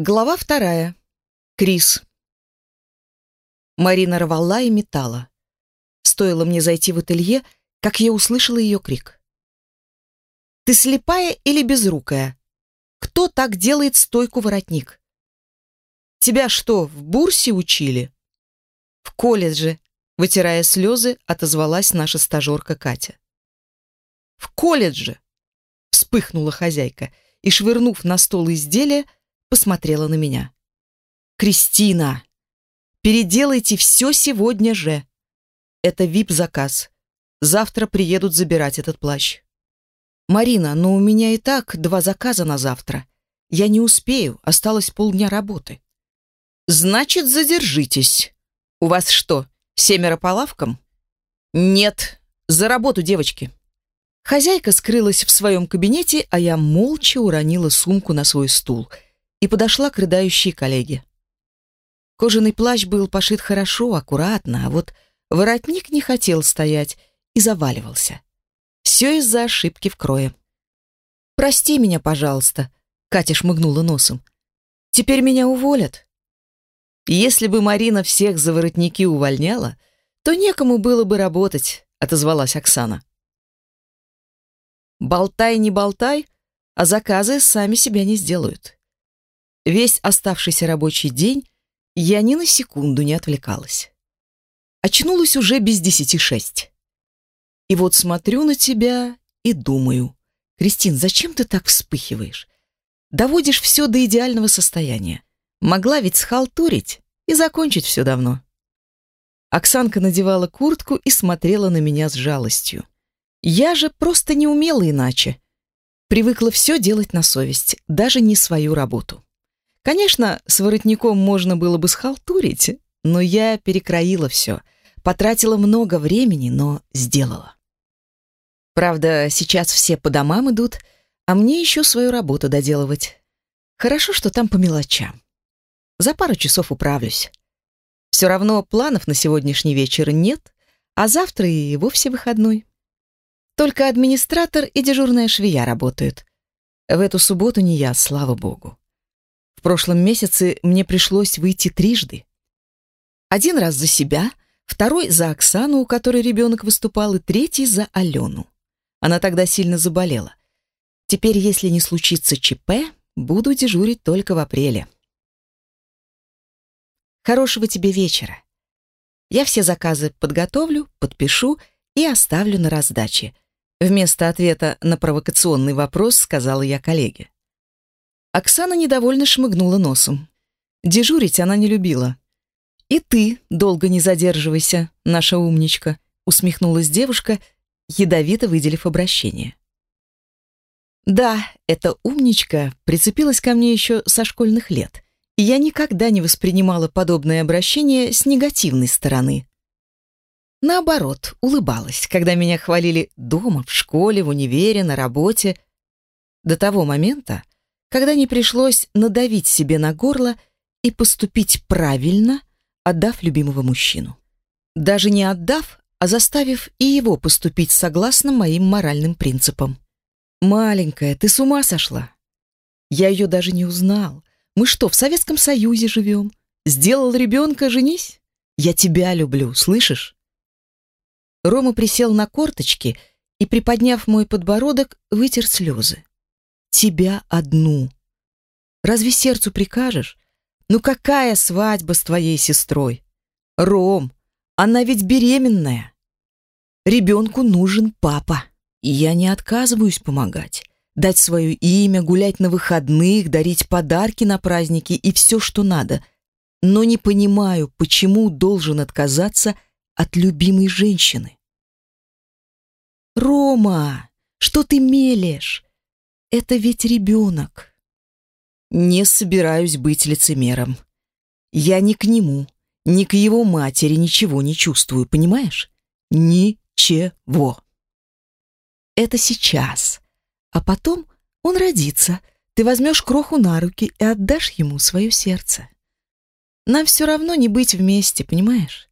Глава вторая. Крис. Марина рвала и металла. Стоило мне зайти в ателье, как я услышала ее крик. «Ты слепая или безрукая? Кто так делает стойку-воротник? Тебя что, в бурсе учили?» «В колледже», — вытирая слезы, отозвалась наша стажерка Катя. «В колледже!» — вспыхнула хозяйка и, швырнув на стол изделия, посмотрела на меня. «Кристина, переделайте все сегодня же. Это вип-заказ. Завтра приедут забирать этот плащ». «Марина, но у меня и так два заказа на завтра. Я не успею, осталось полдня работы». «Значит, задержитесь. У вас что, семеро по лавкам?» «Нет, за работу, девочки». Хозяйка скрылась в своем кабинете, а я молча уронила сумку на свой стул — и подошла к рыдающей коллеге. Кожаный плащ был пошит хорошо, аккуратно, а вот воротник не хотел стоять и заваливался. Все из-за ошибки в крое. «Прости меня, пожалуйста», — Катя шмыгнула носом. «Теперь меня уволят». «Если бы Марина всех за воротники увольняла, то некому было бы работать», — отозвалась Оксана. «Болтай, не болтай, а заказы сами себя не сделают». Весь оставшийся рабочий день я ни на секунду не отвлекалась. Очнулась уже без десяти шесть. И вот смотрю на тебя и думаю, Кристин, зачем ты так вспыхиваешь? Доводишь все до идеального состояния. Могла ведь схалтурить и закончить все давно. Оксанка надевала куртку и смотрела на меня с жалостью. Я же просто не умела иначе. Привыкла все делать на совесть, даже не свою работу. Конечно, с воротником можно было бы схалтурить, но я перекроила все, потратила много времени, но сделала. Правда, сейчас все по домам идут, а мне еще свою работу доделывать. Хорошо, что там по мелочам. За пару часов управлюсь. Все равно планов на сегодняшний вечер нет, а завтра и вовсе выходной. Только администратор и дежурная швея работают. В эту субботу не я, слава богу. В прошлом месяце мне пришлось выйти трижды. Один раз за себя, второй за Оксану, у которой ребенок выступал, и третий за Алену. Она тогда сильно заболела. Теперь, если не случится ЧП, буду дежурить только в апреле. Хорошего тебе вечера. Я все заказы подготовлю, подпишу и оставлю на раздаче. Вместо ответа на провокационный вопрос сказала я коллеге. Оксана недовольно шмыгнула носом. Дежурить она не любила. «И ты долго не задерживайся, наша умничка», усмехнулась девушка, ядовито выделив обращение. Да, эта умничка прицепилась ко мне еще со школьных лет, и я никогда не воспринимала подобное обращение с негативной стороны. Наоборот, улыбалась, когда меня хвалили дома, в школе, в универе, на работе. До того момента, когда не пришлось надавить себе на горло и поступить правильно, отдав любимого мужчину. Даже не отдав, а заставив и его поступить согласно моим моральным принципам. «Маленькая, ты с ума сошла?» Я ее даже не узнал. Мы что, в Советском Союзе живем? Сделал ребенка, женись? Я тебя люблю, слышишь? Рома присел на корточки и, приподняв мой подбородок, вытер слезы тебя одну. Разве сердцу прикажешь? Ну какая свадьба с твоей сестрой? Ром, она ведь беременная. Ребенку нужен папа. И я не отказываюсь помогать. Дать свое имя, гулять на выходных, дарить подарки на праздники и все, что надо. Но не понимаю, почему должен отказаться от любимой женщины. «Рома, что ты мелешь? Это ведь ребенок. Не собираюсь быть лицемером. Я ни к нему, ни к его матери ничего не чувствую, понимаешь? Ничего. Это сейчас. А потом он родится. Ты возьмешь кроху на руки и отдашь ему свое сердце. Нам все равно не быть вместе, понимаешь?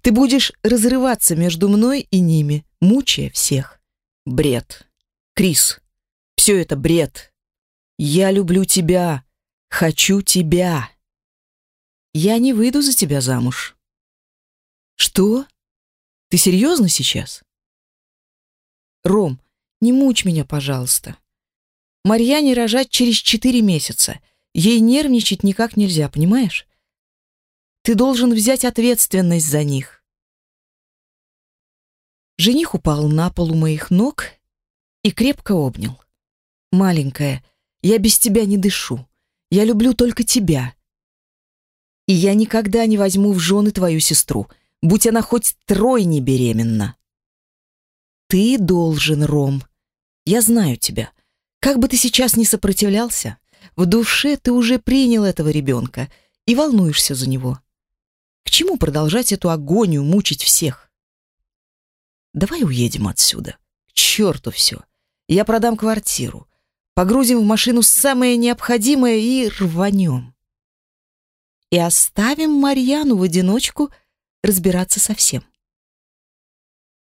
Ты будешь разрываться между мной и ними, мучая всех. Бред. Крис, все это бред. Я люблю тебя. Хочу тебя. Я не выйду за тебя замуж. Что? Ты серьезно сейчас? Ром, не мучь меня, пожалуйста. Марьяне рожать через четыре месяца. Ей нервничать никак нельзя, понимаешь? Ты должен взять ответственность за них. Жених упал на пол у моих ног и крепко обнял. Маленькая, я без тебя не дышу. Я люблю только тебя. И я никогда не возьму в жены твою сестру, будь она хоть тройне беременна. Ты должен, Ром. Я знаю тебя. Как бы ты сейчас ни сопротивлялся, в душе ты уже принял этого ребенка и волнуешься за него. К чему продолжать эту агонию, мучить всех? Давай уедем отсюда. К черту все. Я продам квартиру. Погрузим в машину самое необходимое и рванем. И оставим Марьяну в одиночку разбираться со всем.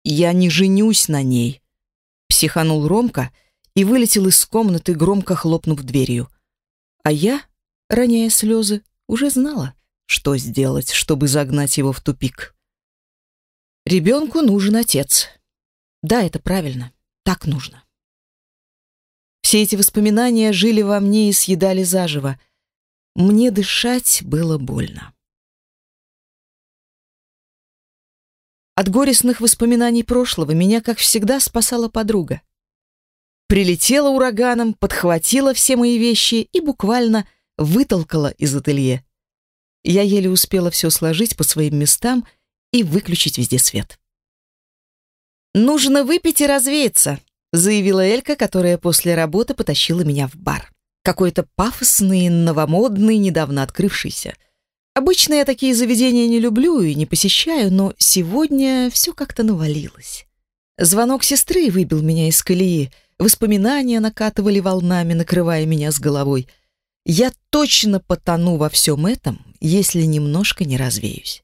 «Я не женюсь на ней», — психанул Ромка и вылетел из комнаты, громко хлопнув дверью. А я, роняя слезы, уже знала, что сделать, чтобы загнать его в тупик. Ребенку нужен отец. Да, это правильно. Так нужно. Все эти воспоминания жили во мне и съедали заживо. Мне дышать было больно. От горестных воспоминаний прошлого меня, как всегда, спасала подруга. Прилетела ураганом, подхватила все мои вещи и буквально вытолкала из ателье. Я еле успела все сложить по своим местам и выключить везде свет. «Нужно выпить и развеяться», заявила Элька, которая после работы потащила меня в бар. Какой-то пафосный, новомодный, недавно открывшийся. Обычно я такие заведения не люблю и не посещаю, но сегодня все как-то навалилось. Звонок сестры выбил меня из колеи, воспоминания накатывали волнами, накрывая меня с головой. Я точно потону во всем этом, если немножко не развеюсь.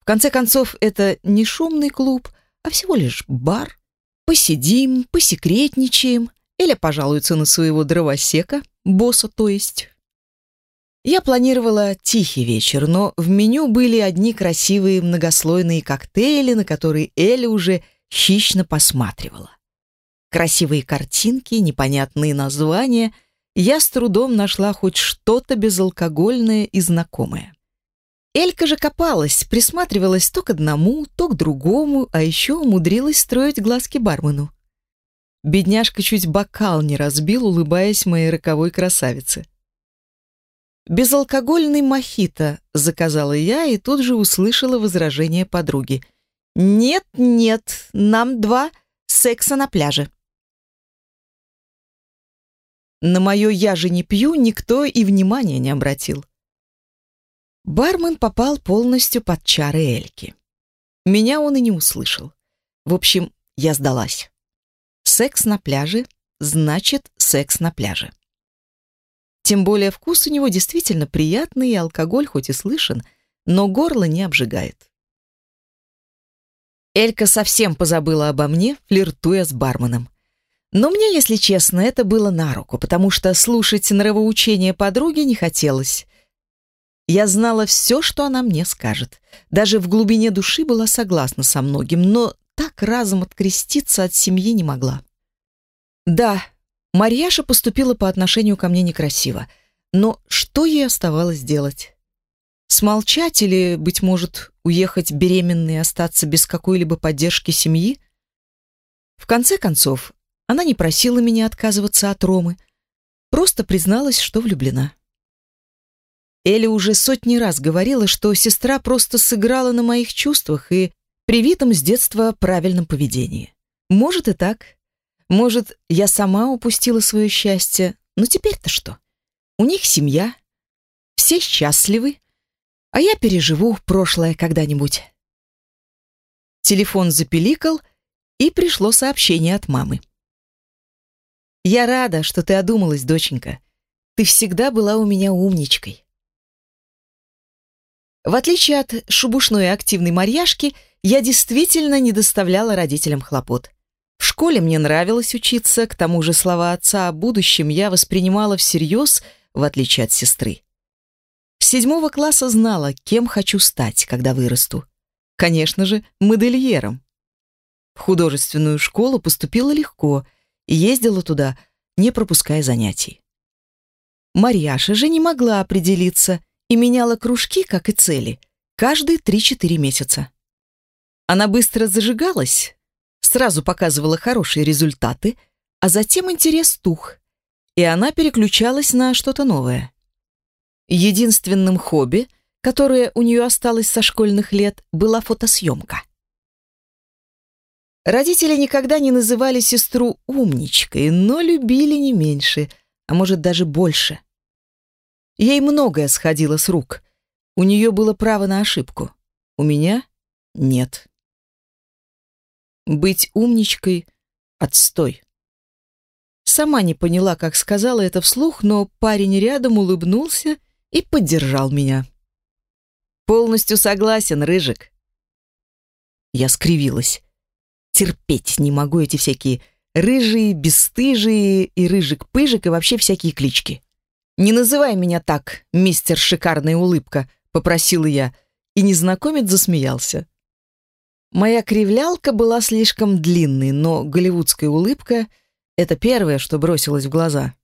В конце концов, это не шумный клуб, а всего лишь бар, Посидим, посекретничаем. Эля пожалуется на своего дровосека, босса то есть. Я планировала тихий вечер, но в меню были одни красивые многослойные коктейли, на которые Эля уже хищно посматривала. Красивые картинки, непонятные названия. Я с трудом нашла хоть что-то безалкогольное и знакомое. Элька же копалась, присматривалась то к одному, то к другому, а еще умудрилась строить глазки бармену. Бедняжка чуть бокал не разбил, улыбаясь моей роковой красавице. «Безалкогольный мохито», — заказала я и тут же услышала возражение подруги. «Нет, нет, нам два секса на пляже». На мое «я же не пью» никто и внимания не обратил. Бармен попал полностью под чары Эльки. Меня он и не услышал. В общем, я сдалась. Секс на пляже значит секс на пляже. Тем более вкус у него действительно приятный, и алкоголь хоть и слышен, но горло не обжигает. Элька совсем позабыла обо мне, флиртуя с барменом. Но мне, если честно, это было на руку, потому что слушать нравоучения подруги не хотелось. Я знала все, что она мне скажет. Даже в глубине души была согласна со многим, но так разом откреститься от семьи не могла. Да, Марьяша поступила по отношению ко мне некрасиво, но что ей оставалось делать? Смолчать или, быть может, уехать беременной и остаться без какой-либо поддержки семьи? В конце концов, она не просила меня отказываться от Ромы, просто призналась, что влюблена. Эля уже сотни раз говорила, что сестра просто сыграла на моих чувствах и привитом с детства правильном поведении. Может и так. Может, я сама упустила свое счастье. Но теперь-то что? У них семья. Все счастливы. А я переживу прошлое когда-нибудь. Телефон запеликал, и пришло сообщение от мамы. «Я рада, что ты одумалась, доченька. Ты всегда была у меня умничкой. В отличие от шубушной активной Марьяшки, я действительно не доставляла родителям хлопот. В школе мне нравилось учиться, к тому же слова отца о будущем я воспринимала всерьез, в отличие от сестры. С седьмого класса знала, кем хочу стать, когда вырасту. Конечно же, модельером. В художественную школу поступила легко и ездила туда, не пропуская занятий. Марьяша же не могла определиться и меняла кружки, как и цели, каждые 3-4 месяца. Она быстро зажигалась, сразу показывала хорошие результаты, а затем интерес тух, и она переключалась на что-то новое. Единственным хобби, которое у нее осталось со школьных лет, была фотосъемка. Родители никогда не называли сестру умничкой, но любили не меньше, а может даже больше. Ей многое сходило с рук. У нее было право на ошибку. У меня нет. Быть умничкой — отстой. Сама не поняла, как сказала это вслух, но парень рядом улыбнулся и поддержал меня. «Полностью согласен, Рыжик». Я скривилась. Терпеть не могу эти всякие рыжие, бесстыжие и рыжик-пыжик и вообще всякие клички. «Не называй меня так, мистер Шикарная улыбка», — попросила я, и незнакомец засмеялся. Моя кривлялка была слишком длинной, но голливудская улыбка — это первое, что бросилось в глаза.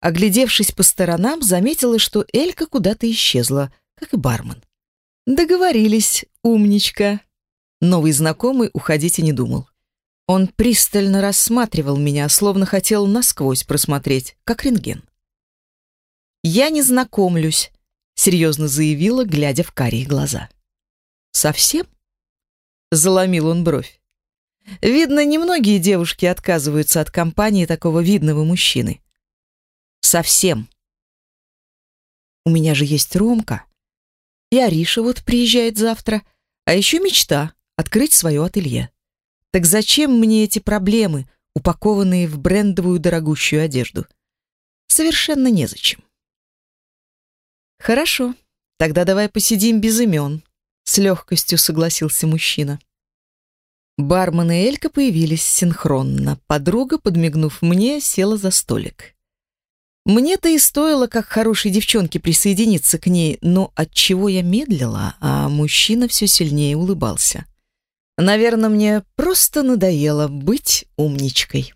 Оглядевшись по сторонам, заметила, что Элька куда-то исчезла, как и бармен. Договорились, умничка. Новый знакомый уходить и не думал. Он пристально рассматривал меня, словно хотел насквозь просмотреть, как рентген. «Я не знакомлюсь», — серьезно заявила, глядя в карие глаза. «Совсем?» — заломил он бровь. «Видно, немногие девушки отказываются от компании такого видного мужчины. Совсем. У меня же есть Ромка. И Ариша вот приезжает завтра. А еще мечта — открыть свое ателье. Так зачем мне эти проблемы, упакованные в брендовую дорогущую одежду? Совершенно незачем. Хорошо, тогда давай посидим без имен. С легкостью согласился мужчина. Бармен и Элька появились синхронно. Подруга, подмигнув мне, села за столик. Мне-то и стоило, как хорошей девчонке, присоединиться к ней, но от чего я медлила, а мужчина все сильнее улыбался. Наверное, мне просто надоело быть умничкой.